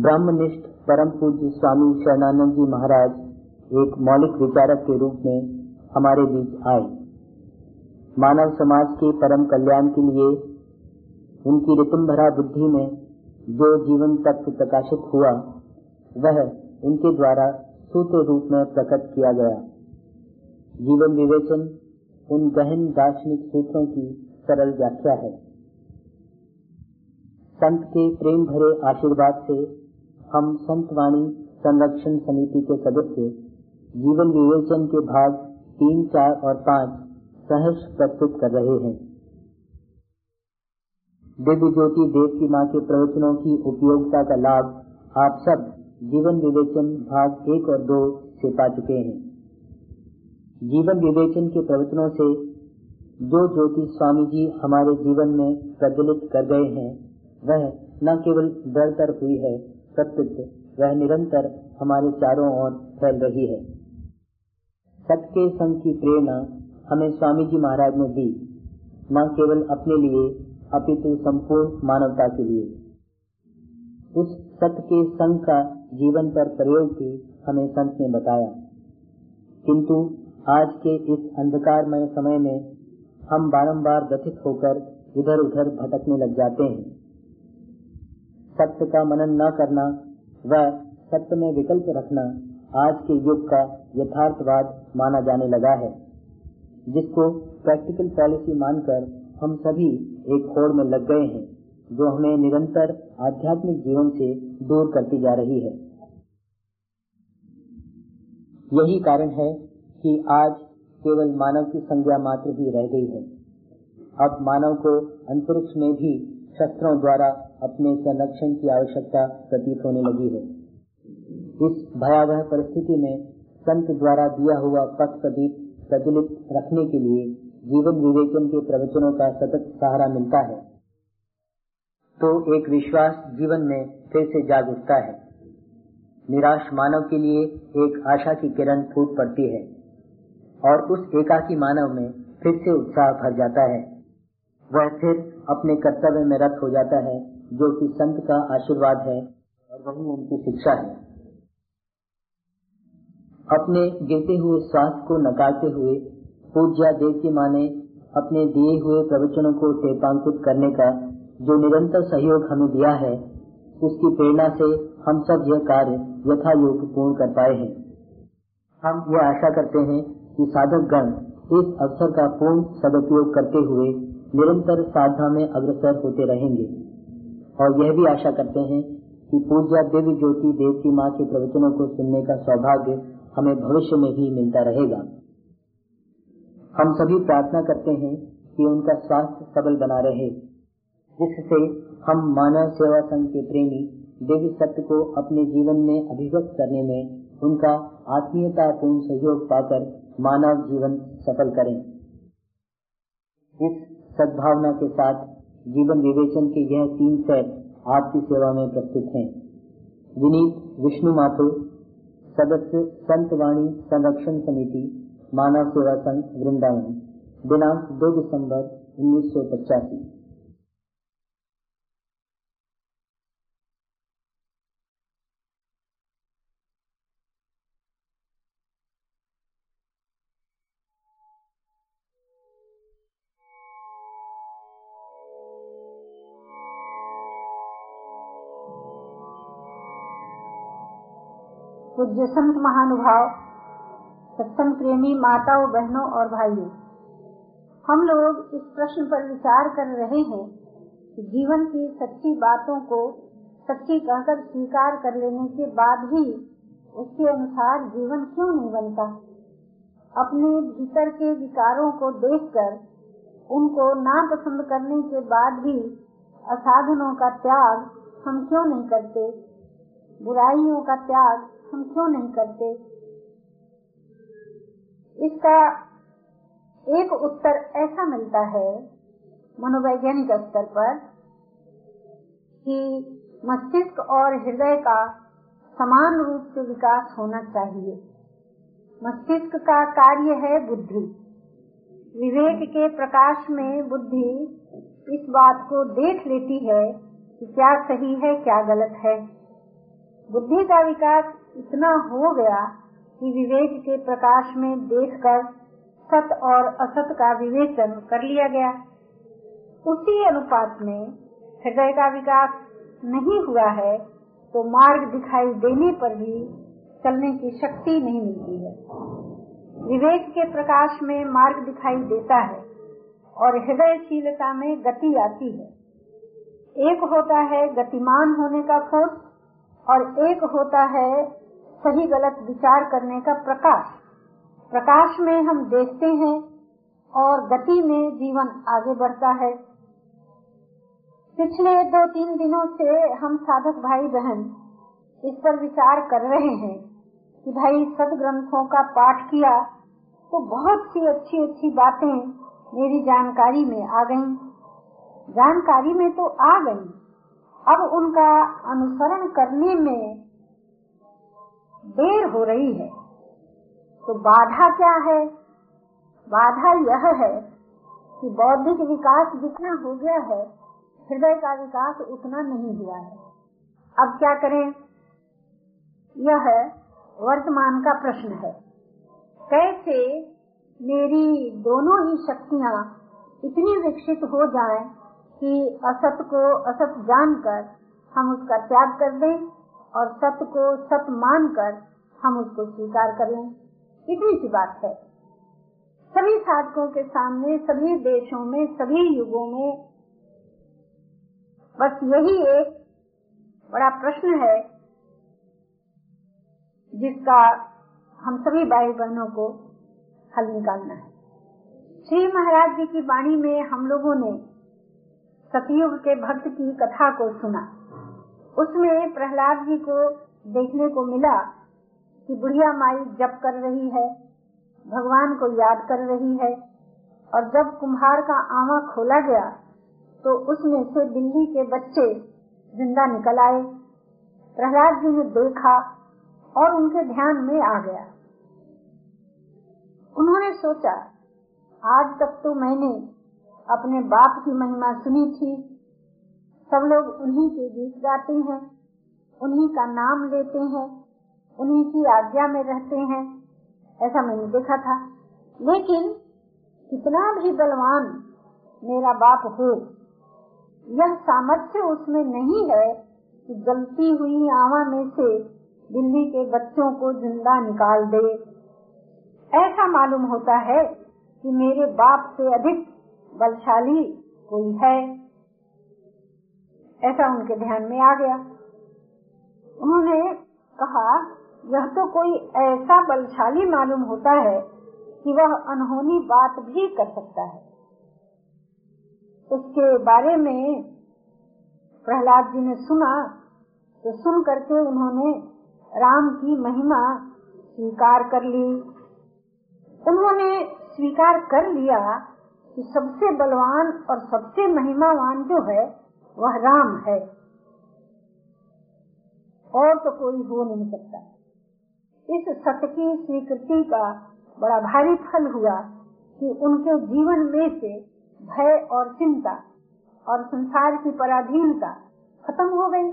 ब्रह्मनिष्ठ परम पूज्य स्वामी शरणानंद जी महाराज एक मौलिक विचारक के रूप में हमारे बीच आए। मानव समाज के परम कल्याण के लिए उनकी भरा बुद्धि में जो जीवन तत्व प्रकाशित हुआ, वह उनके द्वारा सूत्र रूप में प्रकट किया गया। जीवन विवेचन उन गहन दार्शनिक सूत्रों की सरल व्याख्या है। संत के प्रेम भरे आशीर्वाद से हम संतवाणी संरक्षण समिति के सदस्य, जीवन विवेचन के भाग तीन, चार और पाँच सहर्ष प्रस्तुत कर रहे हैं। दिव्य ज्योति देव की माँ के प्रवचनों की उपयोगिता का लाभ आप सब जीवन विवेचन भाग एक और दो से पा चुके हैं। जीवन विवेचन के प्रवचनों से जो ज्योति स्वामी जी हमारे जीवन में प्रज्वलित कर गए हैं, वह न केवल दरतर हुई है प्रत्युत वह निरंतर हमारे चारों ओर फैल रही है। सत्य के संग की प्रेरणा हमें स्वामी जी महाराज ने दी। न केवल अपने लिए, अपितु संपूर्ण मानवता के लिए। उस सत्य के संग का जीवन पर प्रयोग भी हमें संत ने बताया। किंतु आज के इस अंधकारमय समय में हम बारंबार व्यथित होकर इधर उधर भटकने लग जाते हैं। सत्य का मनन न करना व सत्य में विकल्प रखना आज के युग का यथार्थवाद माना जाने लगा है। जिसको प्रैक्टिकल पॉलिसी मानकर हम सभी एक होड़ में लग गए हैं, जो हमें निरंतर आध्यात्मिक जीवन से दूर करती जा रही है। यही कारण है कि आज केवल मानव की संज्ञा मात्र ही रह गई है। अब मानव को अंतरिक्ष में भी शस्त्रों द्वारा अपने संरक्षण की आवश्यकता प्रतीत होने लगी है। इस भयावह परिस्थिति में संत द्वारा दिया हुआ पथ प्रदीप प्रज्वलित रखने के लिए जीवन विवेचन के प्रवचनों का सतत सहारा मिलता है। तो एक विश्वास जीवन में फिर से जाग उठता है। निराश मानव के लिए एक आशा की किरण फूट पड़ती है और उस एकाकी मानव में फिर से उत्साह भर जाता है। वह फिर अपने कर्तव्य में रत हो जाता है जो कि संत का आशीर्वाद है और वही उनकी शिक्षा है। अपने गिरते हुए स्वास्थ्य को नकारते हुए पूज्या देव की माँ ने अपने दिए हुए प्रवचनों को टेपांकित करने का जो निरंतर सहयोग हमें दिया है, उसकी प्रेरणा से हम सब यह कार्य यथा योग पूर्ण कर पाए हैं। हम यह आशा करते हैं कि साधक गण इस अवसर का पूर्ण सदुपयोग करते हुए निरंतर साधना में अग्रसर होते रहेंगे। और यह भी आशा करते हैं कि पूज्य देवी ज्योति देव की माँ के प्रवचनों को सुनने का सौभाग्य हमें भविष्य में भी मिलता रहेगा। हम सभी प्रार्थना करते हैं कि उनका स्वास्थ्य सबल बना रहे, जिससे हम मानव सेवा संघ के प्रेमी देवी सत्य को अपने जीवन में अभिव्यक्त करने में उनका आत्मीयता पूर्ण सहयोग पाकर मानव जीवन सफल करें। इस सद्भावना के साथ जीवन विवेचन के यह तीन सर आपकी सेवा में प्रस्तुत हैं। विनीत, विष्णु माथुर सदस्य, संत वाणी, संरक्षण समिति, मानव सेवा संघ, वृंदावन। दिनांक 2 दिसंबर उन्नीस सौ पचासी। पूज्य संत महानुभाव, सत्संग प्रेमी माताओं, बहनों और भाइयों। हम लोग इस प्रश्न पर विचार कर रहे हैं कि जीवन की सच्ची बातों को सच्ची कहकर स्वीकार कर लेने के बाद भी उसके अनुसार जीवन क्यों नहीं बनता? अपने भीतर के विकारों को देखकर, उनको ना पसंद करने के बाद भी असाधनों का त्याग हम क्यों नहीं करते? बुराइयों का त्याग हम क्यों नहीं करते? इसका एक उत्तर ऐसा मिलता है मनोवैज्ञानिक स्तर पर कि मस्तिष्क और हृदय का समान रूप से विकास होना चाहिए। मस्तिष्क का कार्य है बुद्धि। विवेक के प्रकाश में बुद्धि इस बात को देख लेती है कि क्या सही है, क्या गलत है। बुद्धि का विकास इतना हो गया कि विवेक के प्रकाश में देखकर सत और असत का विवेचन कर लिया गया। उसी अनुपात में हृदय का विकास नहीं हुआ है तो मार्ग दिखाई देने पर भी चलने की शक्ति नहीं मिलती है। विवेक के प्रकाश में मार्ग दिखाई देता है और हृदयशीलता में गति आती है। एक होता है गतिमान होने का खोज और एक होता है सही गलत विचार करने का प्रकाश। प्रकाश में हम देखते हैं और गति में जीवन आगे बढ़ता है। पिछले दो तीन दिनों से हम साधक भाई बहन इस पर विचार कर रहे हैं कि भाई सद ग्रंथों का पाठ किया तो बहुत सी अच्छी अच्छी बातें मेरी जानकारी में आ गईं। जानकारी में तो आ गई। अब उनका अनुसरण करने में देर हो रही है। तो बाधा क्या है? बाधा यह है कि बौद्धिक विकास जितना हो गया है, हृदय का विकास उतना नहीं हुआ है। अब क्या करें? यह वर्तमान का प्रश्न है। कैसे मेरी दोनों ही शक्तियाँ इतनी विकसित हो जाएँ कि असत को असत जानकर हम उसका त्याग कर दें और सत्य को सत्य मानकर हम उसको स्वीकार कर। लें इतनी सी बात है। सभी साधकों के सामने, सभी देशों में, सभी युगों में बस यही एक बड़ा प्रश्न है जिसका हम सभी भाई बहनों को हल निकालना है। श्री महाराज जी की वाणी में हम लोगों ने सतयुग के भक्त की कथा को सुना। उसमें प्रहलाद जी को देखने को मिला कि बुढ़िया माई जप कर रही है, भगवान को याद कर रही है, और जब कुम्हार का आवा खोला गया तो उसमें से बिल्ली के बच्चे ज़िंदा निकल आए। प्रहलाद जी ने देखा और उनके ध्यान में आ गया। उन्होंने सोचा, आज तक तो मैंने अपने बाप की महिमा सुनी थी। सब लोग उन्हीं के गीत गाते हैं, उन्हीं का नाम लेते हैं, उन्हीं की आज्ञा में रहते हैं। ऐसा मैंने देखा था। लेकिन कितना भी बलवान मेरा बाप हो, यह सामर्थ्य उसमें नहीं है कि गलती हुई आवा में से दिल्ली के बच्चों को ज़िंदा निकाल दे। ऐसा मालूम होता है कि मेरे बाप से अधिक बलशाली कोई है। ऐसा उनके ध्यान में आ गया। उन्होंने कहा, यह तो कोई ऐसा बलशाली मालूम होता है कि वह अनहोनी बात भी कर सकता है। उसके बारे में प्रहलाद जी ने सुना तो सुन करके उन्होंने राम की महिमा स्वीकार कर ली। उन्होंने स्वीकार कर लिया कि सबसे बलवान और सबसे महिमावान जो है, वह राम है। और तो कोई हो नहीं सकता। इस सत्य की स्वीकृति का बड़ा भारी फल हुआ कि उनके जीवन में से भय और चिंता और संसार की पराधीनता खत्म हो गई।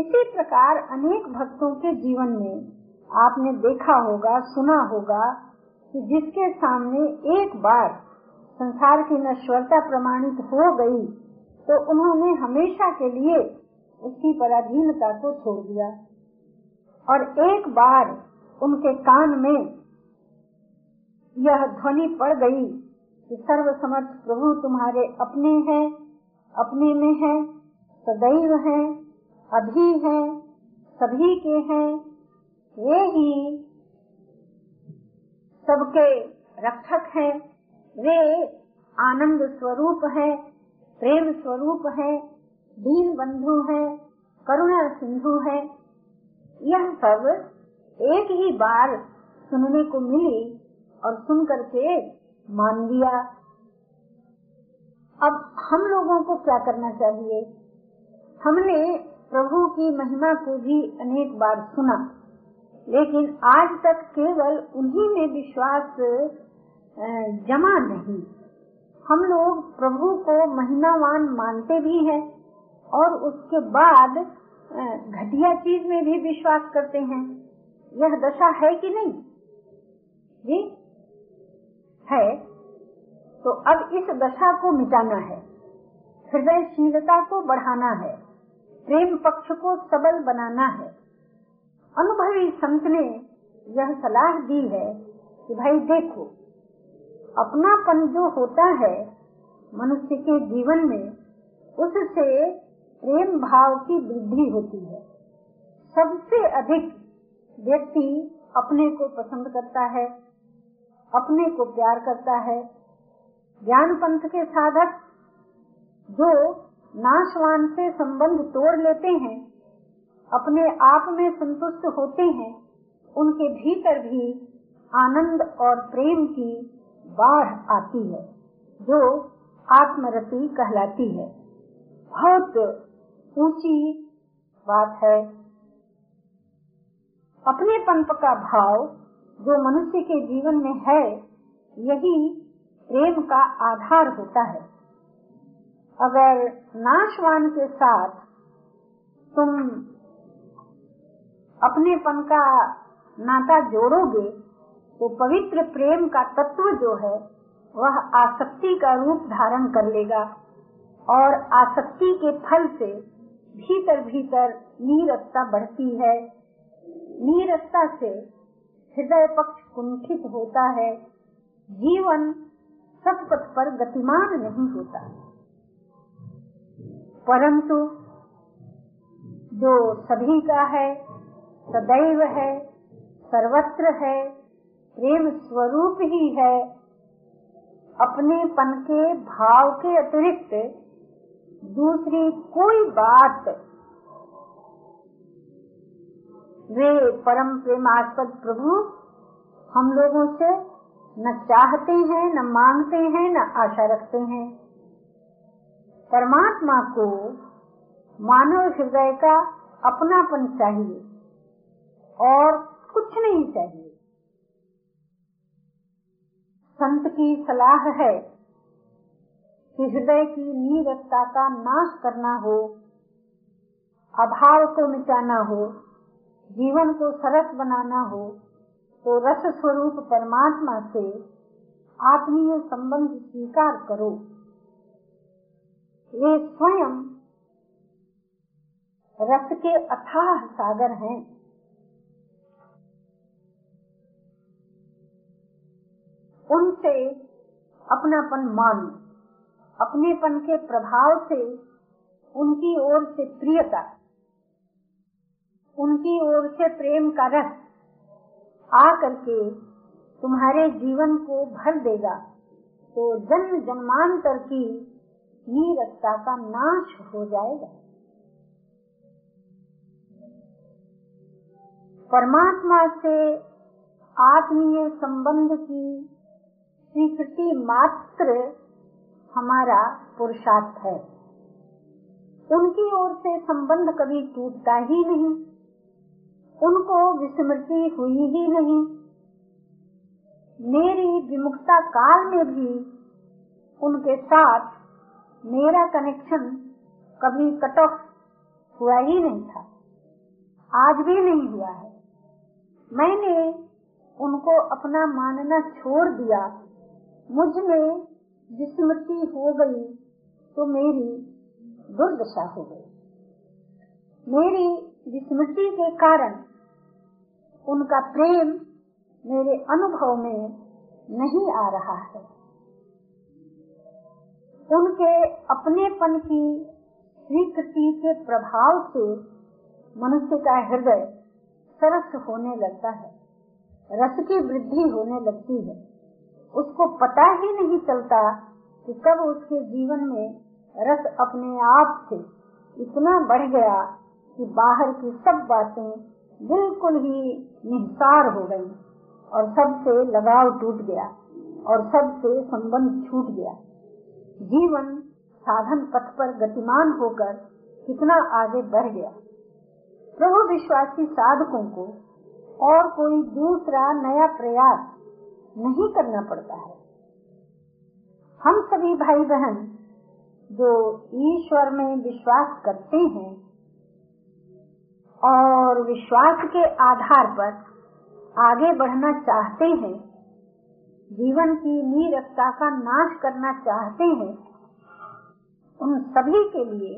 इसी प्रकार अनेक भक्तों के जीवन में आपने देखा होगा, सुना होगा कि जिसके सामने एक बार संसार की नश्वरता प्रमाणित हो गई तो उन्होंने हमेशा के लिए उसकी पराधीनता को छोड़ दिया। और एक बार उनके कान में यह ध्वनि पड़ गई कि सर्व समर्थ प्रभु तुम्हारे अपने हैं, अपने में है, सदैव हैं, अभी हैं, सभी के हैं वे ही सबके रक्षक हैं। वे आनंद स्वरूप है, प्रेम स्वरूप है, दीन बंधु है, करुणा सिंधु है। यह सब एक ही बार सुनने को मिली और सुन करके मान लिया। अब हम लोगों को क्या करना चाहिए? हमने प्रभु की महिमा को भी अनेक बार सुना, लेकिन आज तक केवल उन्हीं में विश्वास जमा नहीं। हम लोग प्रभु को महिमावान मानते भी हैं और उसके बाद घटिया चीज़ में भी विश्वास करते हैं। यह दशा है कि नहीं? जी? है। तो अब इस दशा को मिटाना है। हृदयशीलता को बढ़ाना है। प्रेम पक्ष को सबल बनाना है। अनुभवी संत ने यह सलाह दी है कि भाई देखो अपनापन जो होता है मनुष्य के जीवन में, उससे प्रेम भाव की वृद्धि होती है। सबसे अधिक व्यक्ति अपने को पसंद करता है, अपने को प्यार करता है। ज्ञान पंथ के साधक जो नाशवान से संबंध तोड़ लेते हैं, अपने आप में संतुष्ट होते हैं, उनके भीतर भी आनंद और प्रेम की बाढ़ आती है, जो आत्मरति कहलाती है। बहुत ऊँची बात है। अपने पंप का भाव जो मनुष्य के जीवन में है, यही प्रेम का आधार होता है। अगर नाशवान के साथ तुम अपनेपन का नाता जोड़ोगे तो पवित्र प्रेम का तत्व जो है, वह आसक्ति का रूप धारण कर लेगा और आसक्ति के फल से भीतर भीतर नीरसता बढ़ती है। नीरसता से हृदय पक्ष कुंठित होता है। जीवन सब पथ पर गतिमान नहीं होता। परंतु जो सभी का है, सदैव है, सर्वत्र है प्रेम स्वरूप ही है। अपने पन के भाव के अतिरिक्त दूसरी कोई बात वे परम प्रेमास्पद प्रभु हम लोगों से न चाहते हैं, न मांगते हैं, न आशा रखते हैं। परमात्मा को मानव हृदय का अपनापन चाहिए और कुछ नहीं चाहिए। संत की सलाह है कि हृदय की नीरसता का नाश करना हो, अभाव को मिटाना हो, जीवन को सरस बनाना हो तो रस स्वरूप परमात्मा से आत्मीय संबंध स्वीकार करो। वे स्वयं रस के अथाह सागर हैं। उनसे अपनापन मानो, अपनेपन के प्रभाव से उनकी ओर से प्रियता, उनकी ओर से प्रेम का रस आ करके तुम्हारे जीवन को भर देगा। तो जन्म जन्मांतर की नीरसता का नाश हो जाएगा। परमात्मा से आत्मीय संबंध की स्वीकृति मात्र हमारा पुरुषार्थ है। उनकी ओर से संबंध कभी टूटता ही नहीं। उनको विस्मृति हुई ही नहीं। मेरी विमुक्ता काल में भी उनके साथ मेरा कनेक्शन कभी कट ऑफ़ हुआ ही नहीं था। आज भी नहीं हुआ है। मैंने उनको अपना मानना छोड़ दिया। मुझमें विस्मृति हो गई तो मेरी दुर्दशा हो गई। मेरी विस्मृति के कारण उनका प्रेम मेरे अनुभव में नहीं आ रहा है। उनके अपनेपन की स्वीकृति के प्रभाव से मनुष्य का हृदय सरस होने लगता है, रस की वृद्धि होने लगती है। उसको पता ही नहीं चलता कि कब उसके जीवन में रस अपने आप से इतना बढ़ गया कि बाहर की सब बातें बिल्कुल ही निस्तार हो गई और सबसे लगाव टूट गया और सबसे संबंध छूट गया। जीवन साधन पथ पर गतिमान होकर कितना आगे बढ़ गया। प्रभु विश्वासी साधकों को और कोई दूसरा नया प्रयास नहीं करना पड़ता है। हम सभी भाई बहन जो ईश्वर में विश्वास करते हैं और विश्वास के आधार पर आगे बढ़ना चाहते हैं, जीवन की नीरसता का नाश करना चाहते हैं, उन सभी के लिए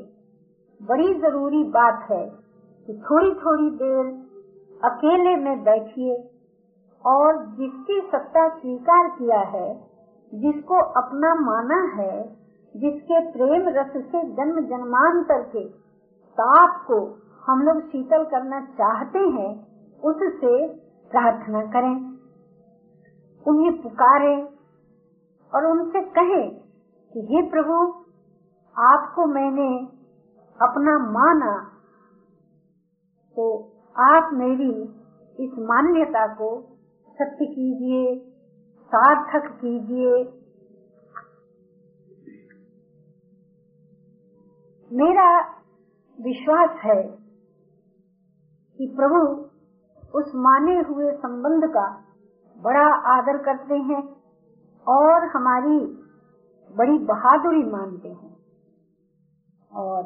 बड़ी ज़रूरी बात है कि थोड़ी थोड़ी देर अकेले में बैठिए। और जिसकी सत्ता स्वीकार किया है, जिसको अपना माना है, जिसके प्रेम रस से जन्म जन्मांतर के ताप को हम लोग शीतल करना चाहते हैं, उससे प्रार्थना करें। उन्हें पुकारे और उनसे कहे कि, हे प्रभु, आपको मैंने अपना माना तो आप मेरी इस मान्यता को सत्य कीजिए, सार्थक कीजिए। मेरा विश्वास है कि प्रभु उस माने हुए संबंध का बड़ा आदर करते हैं और हमारी बड़ी बहादुरी मानते हैं। और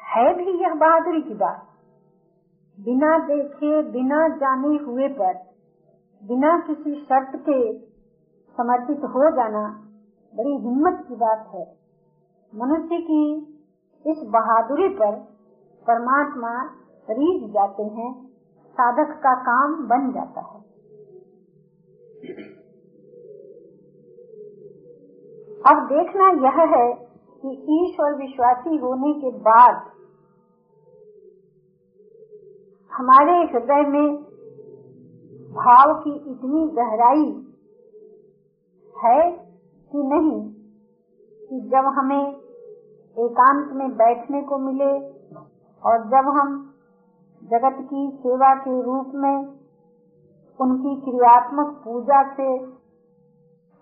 है भी यह बहादुरी की बात, बिना देखे, बिना जाने हुए पर बिना किसी शर्त के समर्पित हो जाना बड़ी हिम्मत की बात है। मनुष्य की इस बहादुरी पर परमात्मा रीझ जाते हैं, साधक का काम बन जाता है। अब देखना यह है कि ईश्वर विश्वासी होने के बाद हमारे हृदय में भाव की इतनी गहराई है कि नहीं कि जब हमें एकांत में बैठने को मिले और जब हम जगत की सेवा के रूप में उनकी क्रियात्मक पूजा से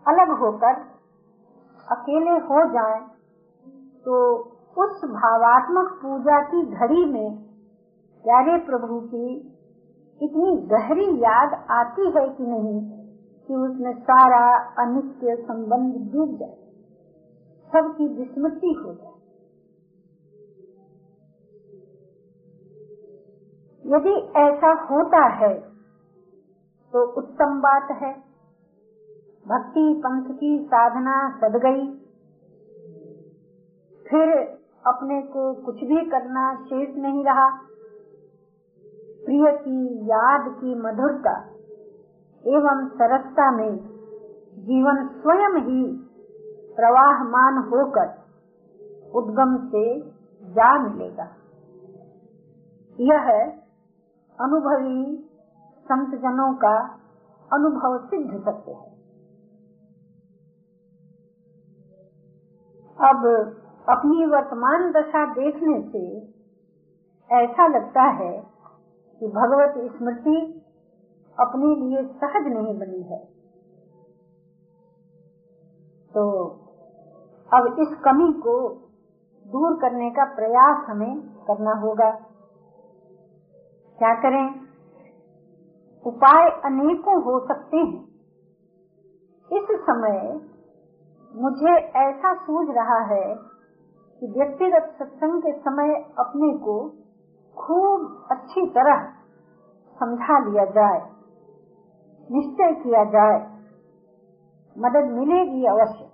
अलग होकर अकेले हो जाएँ, तो उस भावात्मक पूजा की घड़ी में प्यारे प्रभु की इतनी गहरी याद आती है कि नहीं कि उसमें सारा अनित्य संबंध डूब जाए, सबकी विस्मृति हो जाए। यदि ऐसा होता है तो उत्तम बात है। भक्ति पंथ की साधना सद गई। फिर अपने को कुछ भी करना शेष नहीं रहा। प्रिय की याद की मधुरता एवं सरसता में जीवन स्वयं ही प्रवाहमान होकर उद्गम से जा मिलेगा। यह अनुभवी संत जनों का अनुभव सिद्ध सत्य है। अब अपनी वर्तमान दशा देखने से ऐसा लगता है कि भगवत स्मृति अपने लिए सहज नहीं बनी है। तो अब इस कमी को दूर करने का प्रयास हमें करना होगा। क्या करें? उपाय अनेकों हो सकते हैं। इस समय मुझे ऐसा सूझ रहा है कि व्यक्तिगत सत्संग के समय अपने को खूब अच्छी तरह समझा लिया जाए, निश्चय किया जाए, मदद मिलेगी अवश्य।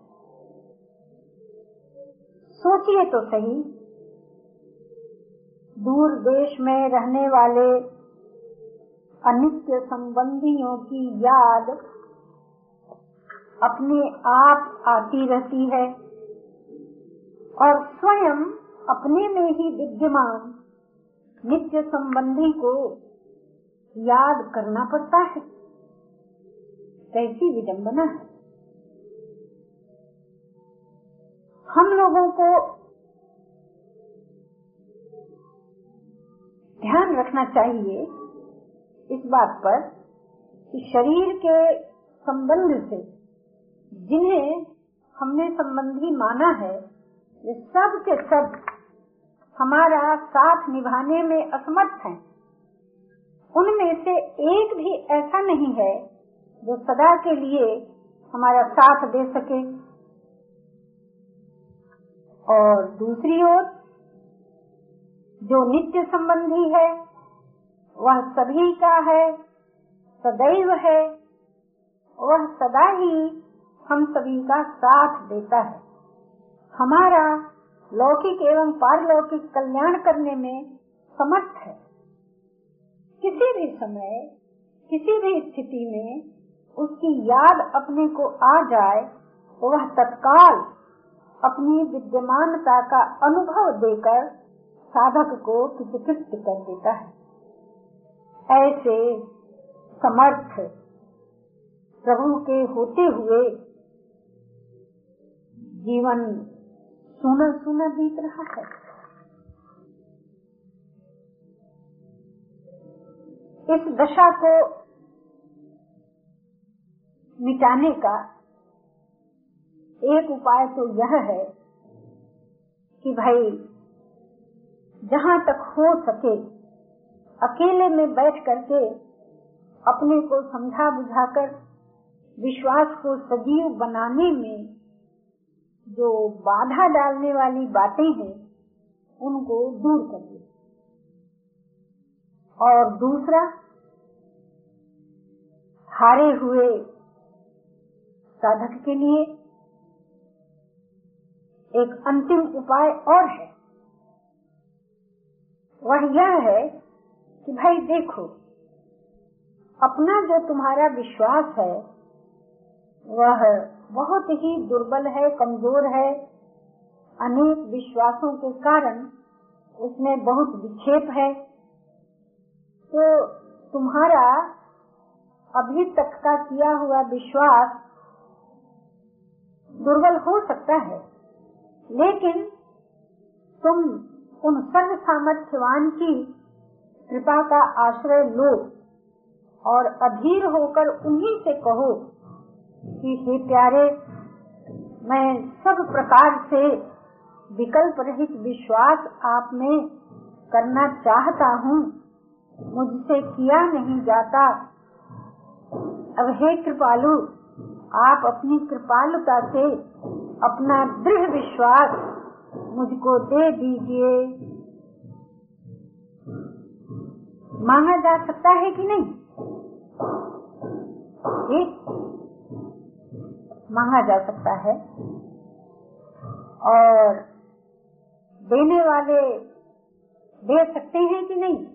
सोचिए तो सही, दूर देश में रहने वाले अनित्य संबंधियों की याद अपने आप आती रहती है और स्वयं अपने में ही विद्यमान नित्य संबंधी को याद करना पड़ता है। कैसी विडम्बना है। हम लोगों को ध्यान रखना चाहिए इस बात पर कि शरीर के संबंध से, जिन्हें हमने संबंधी माना है, वे सब के सब हमारा साथ निभाने में असमर्थ हैं। उनमें से एक भी ऐसा नहीं है जो सदा के लिए हमारा साथ दे सके और दूसरी ओर, जो नित्य संबंधी है, वह सभी का है, सदैव है, वह सदा ही हम सभी का साथ देता है हमारा लौकिक एवं पारलौकिक कल्याण करने में समर्थ है। किसी भी समय, किसी भी स्थिति में उसकी याद अपने को आ जाए, वह तत्काल अपनी विद्यमानता का अनुभव देकर साधक को कृतकृत कर देता है। ऐसे समर्थ प्रभु के होते हुए जीवन सुना सुना बीत रहा है। इस दशा को मिटाने का एक उपाय तो यह है कि भाई, जहाँ तक हो सके, अकेले में बैठ करके अपने को समझा बुझाकर विश्वास को सजीव बनाने में जो बाधा डालने वाली बातें हैं, उनको दूर करिए और दूसरा, हारे हुए साधक के लिए एक अंतिम उपाय और है। वह यह है कि भाई देखो, अपना जो तुम्हारा विश्वास है, वह बहुत ही दुर्बल है, कमज़ोर है। अनेक विश्वासों के कारण उसमें बहुत विक्षेप है। तो तुम्हारा अभी तक का किया हुआ विश्वास दुर्बल हो सकता है। लेकिन तुम उन सर्व सामर्थ्यवान की कृपा का आश्रय लो और अधीर होकर उन्हीं से कहो कि हे प्यारे, मैं सब प्रकार से विकल्प रहित विश्वास आप में करना चाहता हूँ। मुझसे किया नहीं जाता। अब हे कृपालु, आप अपनी कृपालुता से अपना दृढ़ विश्वास मुझको दे दीजिए। मांगा जा सकता है कि नहीं? ठीक मांगा जा सकता है। और देने वाले दे सकते हैं कि नहीं?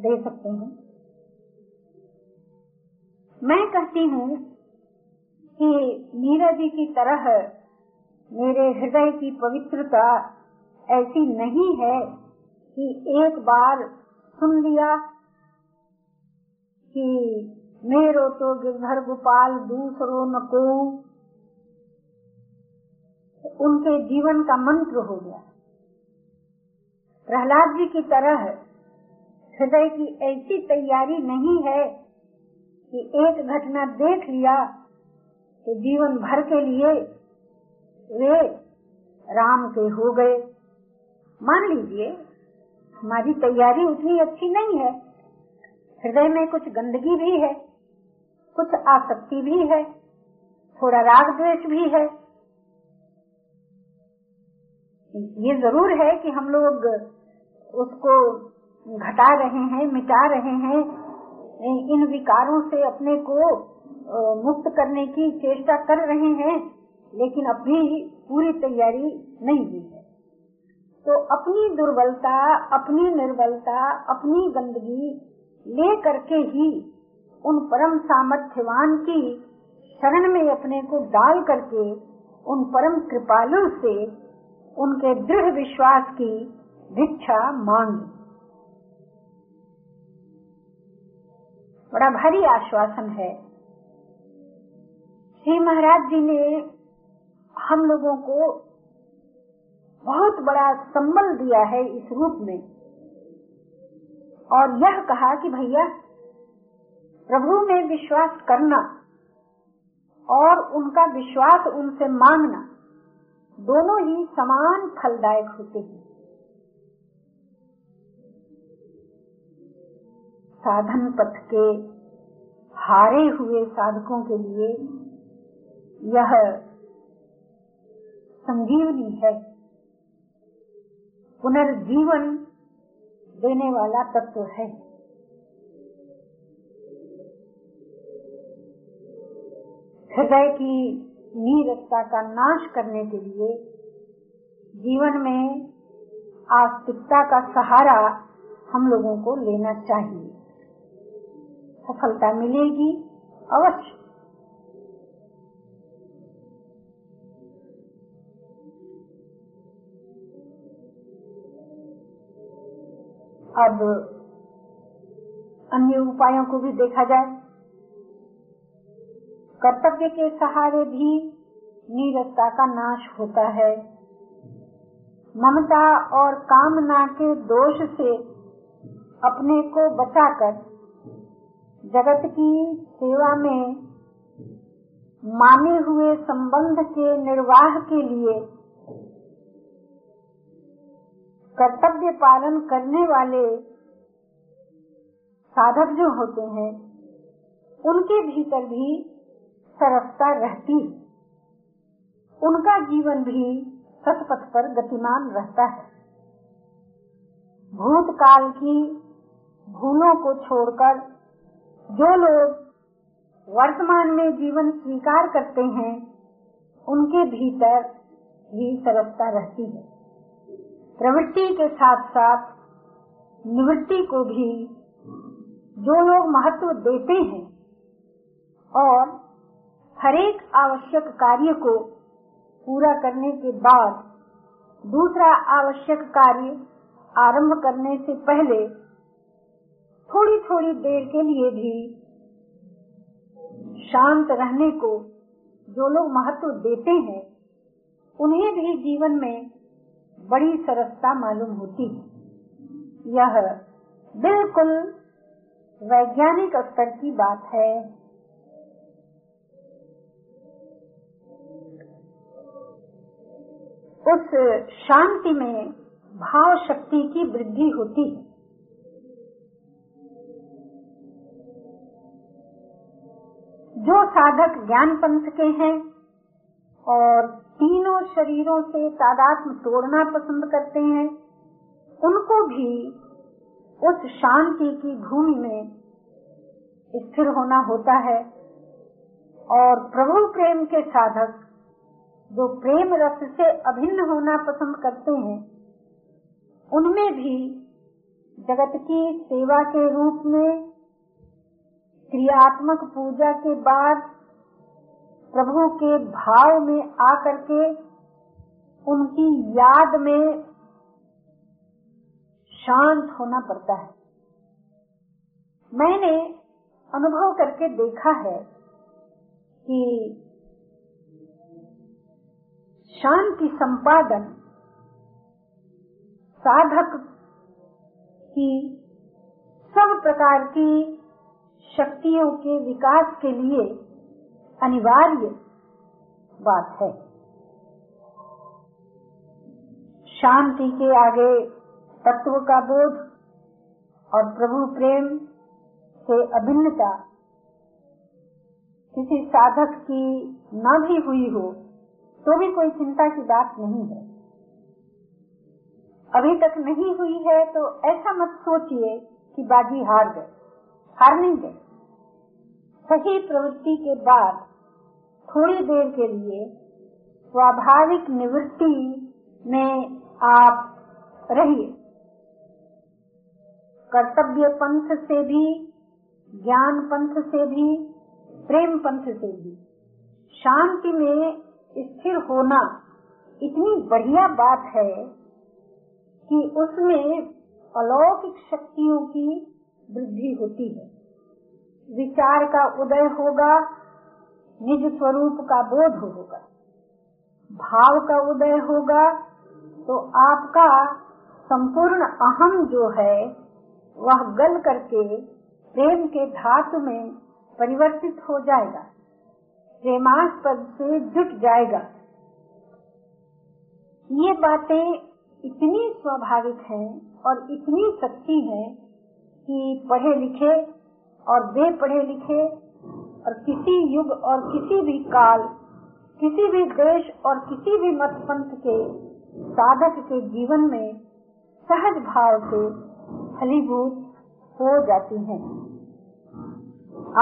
दे सकते हैं। मैं कहती हूँ कि मीरा जी की तरह मेरे हृदय की पवित्रता ऐसी नहीं है कि एक बार सुन लिया कि मेरो तो गिरधर गोपाल दूसरो न को। उनके जीवन का मंत्र हो गया। प्रहलाद जी की तरह हृदय की ऐसी तैयारी नहीं है कि एक घटना देख लिया तो जीवन भर के लिए वे राम के हो गए। मान लीजिए, हमारी तैयारी उतनी अच्छी नहीं है। हृदय में कुछ गंदगी भी है। कुछ आसक्ति भी है, थोड़ा राग द्वेष भी है। ये ज़रूर है कि हम लोग उसको घटा रहे हैं, मिटा रहे हैं, इन विकारों से अपने को मुक्त करने की चेष्टा कर रहे हैं, लेकिन अभी पूरी तैयारी नहीं हुई है। तो अपनी दुर्बलता, अपनी निर्बलता, अपनी गंदगी ले करके ही उन परम सामर्थ्यवान की शरण में अपने को डाल करके, उन परम कृपालु से उनके दृढ़ विश्वास की भिक्षा मांग। बड़ा भारी आश्वासन है। श्री महाराज जी ने हम लोगों को बहुत बड़ा संबल दिया है इस रूप में। और यह कहा कि भैया प्रभु में विश्वास करना और उनका विश्वास उनसे मांगना, दोनों ही समान फलदायक होते हैं। साधन पथ के हारे हुए साधकों के लिए यह संजीवनी है। पुनर्जीवन देने वाला तत्व है। हृदय की नीरसता का नाश करने के लिए जीवन में आस्तिकता का सहारा हम लोगों को लेना चाहिए। सफलता मिलेगी अवश्य। अब अन्य उपायों को भी देखा जाए। कर्तव्य के सहारे भी नीरसता का नाश होता है। ममता और कामना के दोष से अपने को बचाकर जगत की सेवा में माने हुए संबंध के निर्वाह के लिए कर्तव्य पालन करने वाले साधक जो होते हैं, उनके भीतर भी सरसता रहती उनका जीवन भी सतपथ पर गतिमान रहता है। भूतकाल की भूलों को छोड़कर जो लोग वर्तमान में जीवन स्वीकार करते हैं, उनके भीतर भी सरसता रहती है। प्रवृत्ति के साथ साथ निवृत्ति को भी जो लोग महत्व देते हैं और हरेक आवश्यक कार्य को पूरा करने के बाद दूसरा आवश्यक कार्य आरंभ करने से पहले थोड़ी थोड़ी देर के लिए भी शांत रहने को जो लोग महत्व देते हैं, उन्हें भी जीवन में बड़ी सरसता मालूम होती है। यह बिल्कुल वैज्ञानिक स्तर की बात है। उस शांति में भाव शक्ति की वृद्धि होती है। जो साधक ज्ञान पंथ के हैं और तीनों शरीरों से तादात्म तोड़ना पसंद करते हैं, उनको भी उस शांति की भूमि में स्थिर होना होता है और प्रभु प्रेम के साधक जो प्रेम रस से अभिन्न होना पसंद करते हैं, उनमें भी जगत की सेवा के रूप में क्रियात्मक पूजा के बाद प्रभु के भाव में आकर के उनकी याद में शांत होना पड़ता है। मैंने अनुभव करके देखा है कि शांति संपादन, साधक की सब प्रकार की शक्तियों के विकास के लिए अनिवार्य बात है। शांति के आगे तत्व का बोध और प्रभु प्रेम से अभिन्नता किसी साधक की न भी हुई हो तो भी कोई चिंता की बात नहीं है। अभी तक नहीं हुई है तो ऐसा मत सोचिए कि बाजी हार गए। हार नहीं गए। सही प्रवृत्ति के बाद थोड़ी देर के लिए स्वाभाविक निवृत्ति में आप रहिए। कर्तव्य पंथ से भी, ज्ञान पंथ से भी, प्रेम पंथ से भी। शांति में स्थिर होना इतनी बढ़िया बात है कि उसमें अलौकिक शक्तियों की वृद्धि होती है। विचार का उदय होगा, निज स्वरूप का बोध होगा। भाव का उदय होगा तो आपका संपूर्ण अहम जो है, वह गल करके प्रेम के धातु में परिवर्तित हो जाएगा। प्रेमास्पद से जुट जाएगा ये बातें इतनी स्वाभाविक हैं और इतनी सच्ची हैं कि पढ़े लिखे और बेपढ़े लिखे और किसी युग और किसी भी काल, किसी भी देश और किसी भी मत पंथ के साधक के जीवन में सहज भाव से फलीभूत हो जाती हैं।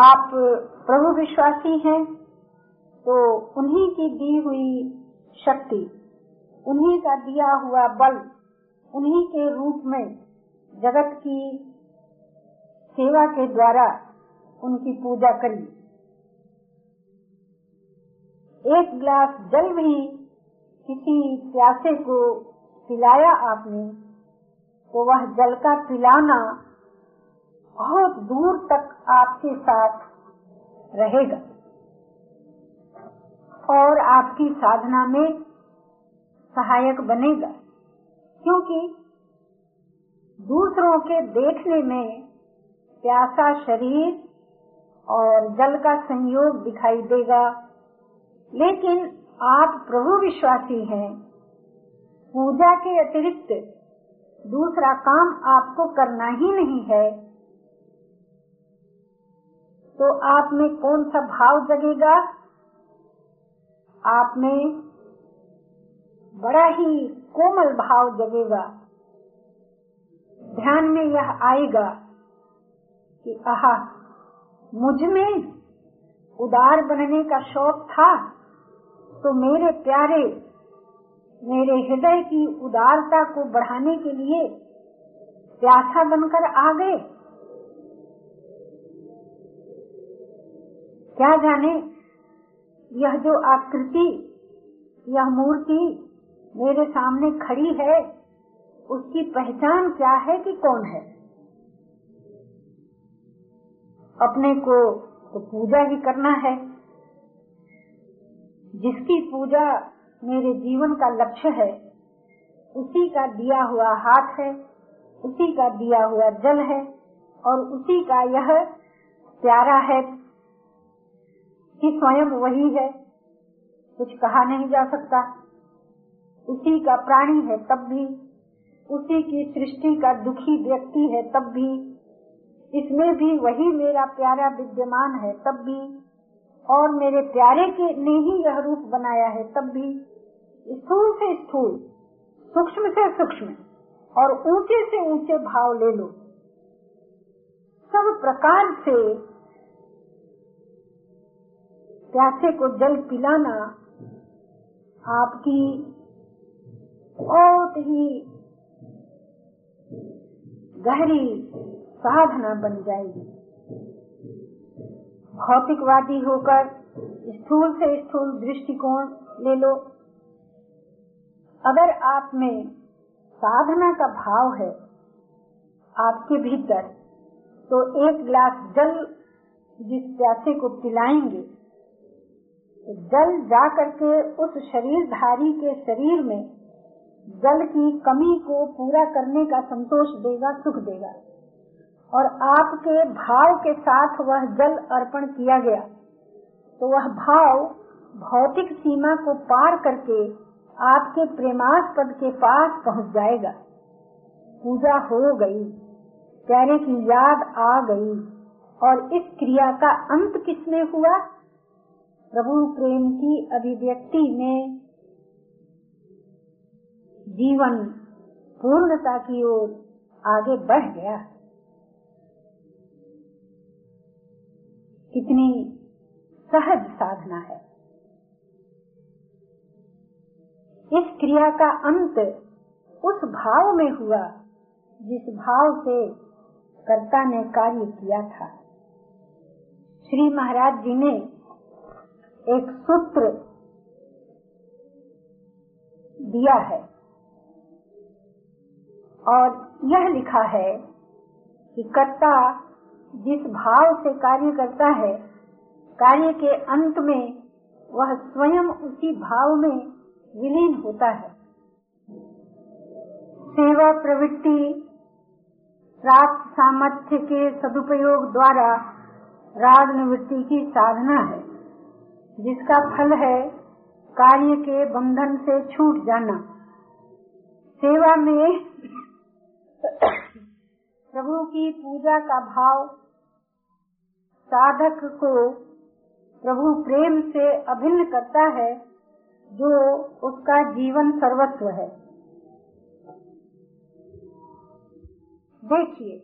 आप प्रभु विश्वासी हैं तो उन्हीं की दी हुई शक्ति, उन्हीं का दिया हुआ बल, उन्हीं के रूप में जगत की सेवा के द्वारा उनकी पूजा करी। एक गिलास जल भी किसी प्यासे को पिलाया आपने तो वह जल का पिलाना बहुत दूर तक आपके साथ रहेगा। और आपकी साधना में सहायक बनेगा। क्योंकि दूसरों के देखने में प्यासा शरीर और जल का संयोग दिखाई देगा। लेकिन आप प्रभु विश्वासी हैं। पूजा के अतिरिक्त दूसरा काम आपको करना ही नहीं है। तो आप में कौन सा भाव जगेगा? आप में बड़ा ही कोमल भाव जगेगा। ध्यान में यह आएगा कि आहा, मुझमें उदार बनने का शौक था तो मेरे प्यारे, मेरे हृदय की उदारता को बढ़ाने के लिए प्यासा बनकर आ गए। क्या जाने यह जो आकृति, यह मूर्ति मेरे सामने खड़ी है, उसकी पहचान क्या है कि कौन है? अपने को तो पूजा ही करना है। जिसकी पूजा मेरे जीवन का लक्ष्य है, उसी का दिया हुआ हाथ है, उसी का दिया हुआ जल है, और उसी का यह प्यारा है। कि स्वयं वही है। कुछ कहा नहीं जा सकता। उसी का प्राणी है तब भी। उसी की सृष्टि का दुखी व्यक्ति है तब भी। इसमें भी वही मेरा प्यारा विद्यमान है तब भी। और मेरे प्यारे के ने ही यह रूप बनाया है तब भी। स्थूल से स्थूल, सूक्ष्म से सूक्ष्म, और ऊँचे से ऊँचे भाव ले लो। सब प्रकार से प्यासे को जल पिलाना आपकी बहुत ही गहरी साधना बन जाएगी। भौतिकवादी होकर स्थूल से स्थूल दृष्टिकोण ले लो। अगर आप में साधना का भाव है आपके भीतर तो एक गिलास जल जिस प्यासे को पिलाएँगे जल जा करके उस शरीरधारी के शरीर में जल की कमी को पूरा करने का संतोष देगा, सुख देगा। और आपके भाव के साथ वह जल अर्पण किया गया। तो वह भाव भौतिक सीमा को पार करके आपके प्रेमास्पद के पास पहुँच जाएगा। पूजा हो गई प्यारे की याद आ गई। और इस क्रिया का अंत किसमें हुआ? प्रभु प्रेम की अभिव्यक्ति में जीवन पूर्णता की ओर आगे बढ़ गया। कितनी सहज साधना है। इस क्रिया का अंत उस भाव में हुआ जिस भाव से कर्ता ने कार्य किया था। श्री महाराज जी ने एक सूत्र दिया है। और यह लिखा है कि कर्ता जिस भाव से कार्य करता है, कार्य के अंत में वह स्वयं उसी भाव में विलीन होता है। सेवा प्रवृत्ति, प्राप्त सामर्थ्य के सदुपयोग द्वारा राग निवृत्ति की साधना है। जिसका फल है कार्य के बंधन से छूट जाना। सेवा में प्रभु की पूजा का भाव साधक को प्रभु प्रेम से अभिन्न करता है, जो उसका जीवन सर्वस्व है। देखिए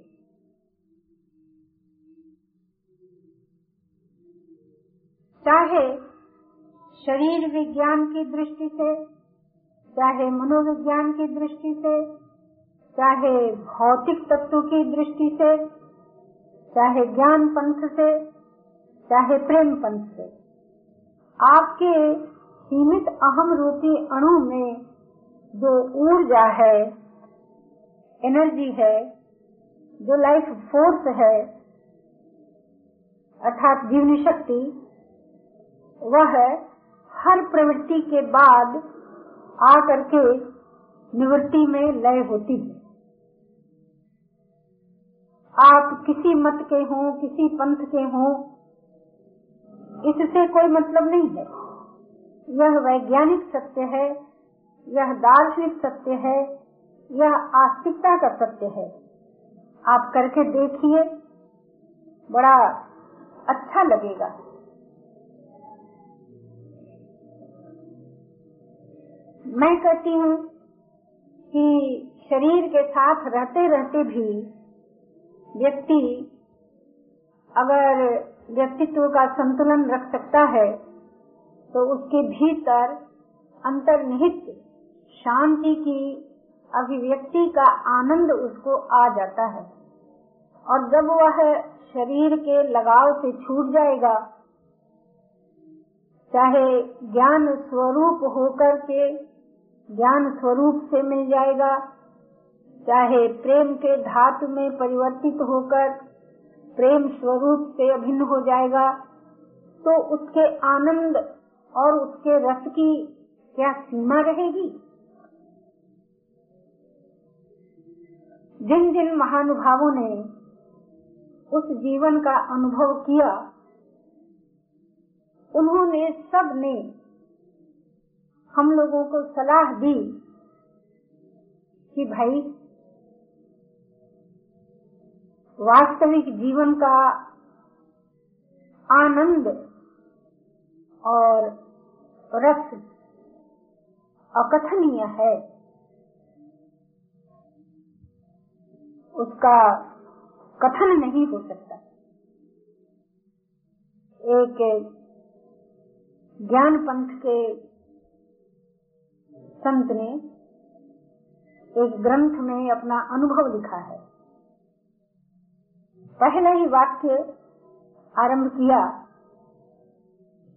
चाहे शरीर विज्ञान की दृष्टि से, चाहे मनोविज्ञान की दृष्टि से, चाहे भौतिक तत्व की दृष्टि से, चाहे ज्ञान पंथ से, चाहे प्रेम पंथ से। आपके सीमित अहम रूपी अणु में जो ऊर्जा है एनर्जी है, जो लाइफ फोर्स है, अर्थात जीवनी शक्ति वह हर प्रवृत्ति के बाद आकर के निवृत्ति में लय होती है। आप किसी मत के हों, किसी पंथ के हों, इससे कोई मतलब नहीं है। यह वैज्ञानिक सत्य है, यह दार्शनिक सत्य है, यह आस्तिकता का सत्य है। आप करके देखिए, बड़ा अच्छा लगेगा। मैं कहती हूँ कि शरीर के साथ रहते रहते भी व्यक्ति अगर व्यक्तित्व का संतुलन रख सकता है तो उसके भीतर अंतर्निहित शांति की अभिव्यक्ति का आनंद उसको आ जाता है। और जब वह शरीर के लगाव से छूट जाएगा, चाहे ज्ञान स्वरूप होकर के ज्ञान स्वरूप से मिल जाएगा। चाहे प्रेम के धातु में परिवर्तित होकर प्रेम स्वरूप से अभिन्न हो जाएगा तो उसके आनंद और उसके रस की क्या सीमा रहेगी? जिन जिन महानुभावों ने उस जीवन का अनुभव किया, उन्होंने सबने हम लोगों को सलाह दी कि भाई, वास्तविक जीवन का आनंद और रस अकथनीय है। उसका कथन नहीं हो सकता। एक ज्ञान पंथ के संत ने एक ग्रंथ में अपना अनुभव लिखा है। पहले ही वाक्य आरंभ किया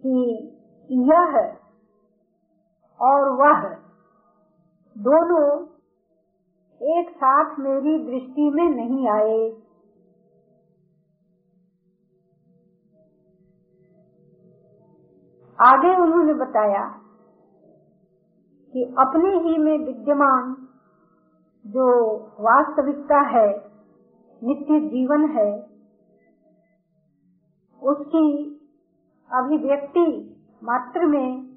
कि यह और वह दोनों एक साथ मेरी दृष्टि में नहीं आए। आगे उन्होंने बताया कि अपने ही में विद्यमान जो वास्तविकता है, नित्य जीवन है, उसकी अभिव्यक्ति मात्र में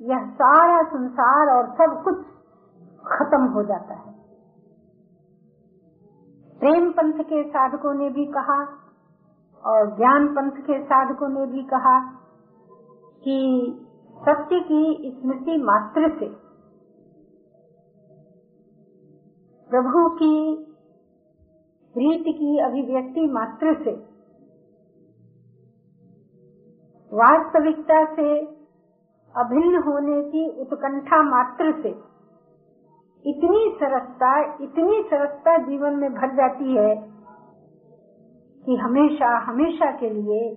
यह सारा संसार और सब कुछ खत्म हो जाता है। प्रेम पंथ के साधकों ने भी कहा और ज्ञान पंथ के साधकों ने भी कहा कि सत्य की स्मृति मात्र से प्रभु की प्रीति की अभिव्यक्ति मात्र से वास्तविकता से अभिन्न होने की उत्कंठा मात्र से इतनी सरसता इतनी सरसता जीवन में भर जाती है कि हमेशा हमेशा के लिए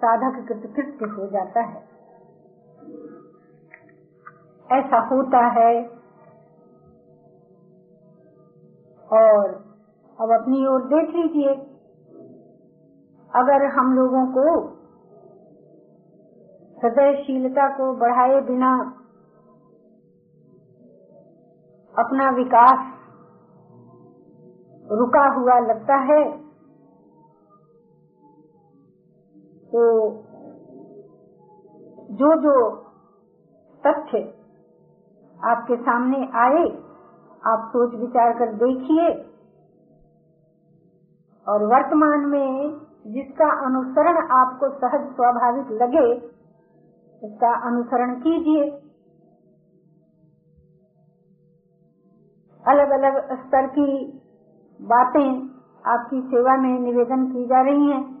साधक कृतकृत्य हो जाता है। ऐसा होता है। और अब अपनी ओर देख लीजिए। अगर हम लोगों को हृदयशीलता को बढ़ाए बिना अपना विकास रुका हुआ लगता है तो जो जो तथ्य आपके सामने आए, आप सोच विचार कर देखिए। और वर्तमान में जिसका अनुसरण आपको सहज स्वाभाविक लगे, उसका अनुसरण कीजिए। अलग अलग स्तर की बातें आपकी सेवा में निवेदन की जा रही हैं।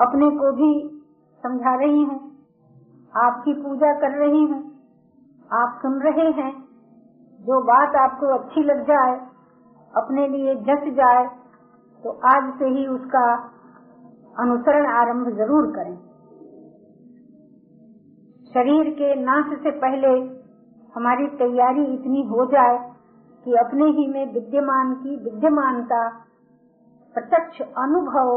अपने को भी समझा रही हूँ। आपकी पूजा कर रही हूँ आप सुन रहे हैं जो बात आपको अच्छी लग जाए अपने लिए जस जाए तो आज से ही उसका अनुसरण आरंभ ज़रूर करें। शरीर के नाश से पहले हमारी तैयारी इतनी हो जाए कि अपने ही में विद्यमान की विद्यमानता प्रत्यक्ष अनुभव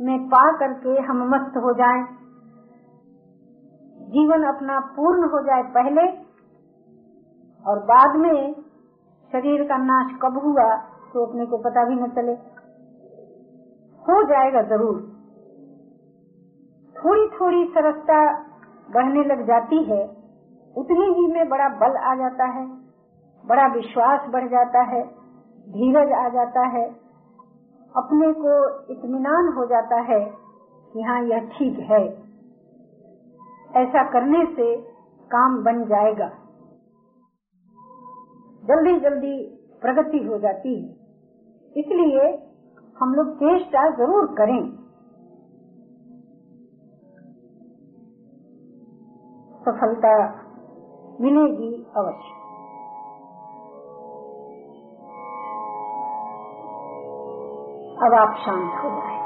में पा करके हम मस्त हो जाएँ, जीवन अपना पूर्ण हो जाए पहले और बाद में शरीर का नाश कब हुआ तो अपने को पता भी न चले। हो जाएगा ज़रूर। थोड़ी थोड़ी सरसता बढ़ने लग जाती है, उतनी ही में बड़ा बल आ जाता है, बड़ा विश्वास बढ़ जाता है, धीरज आ जाता है, अपने को इत्मीनान हो जाता है कि हाँ यह ठीक है। ऐसा करने से काम बन जाएगा। जल्दी जल्दी प्रगति हो जाती है। इसलिए हम लोग चेष्टा ज़रूर करें। सफलता मिलेगी अवश्य। अब आप शांत हो जाए।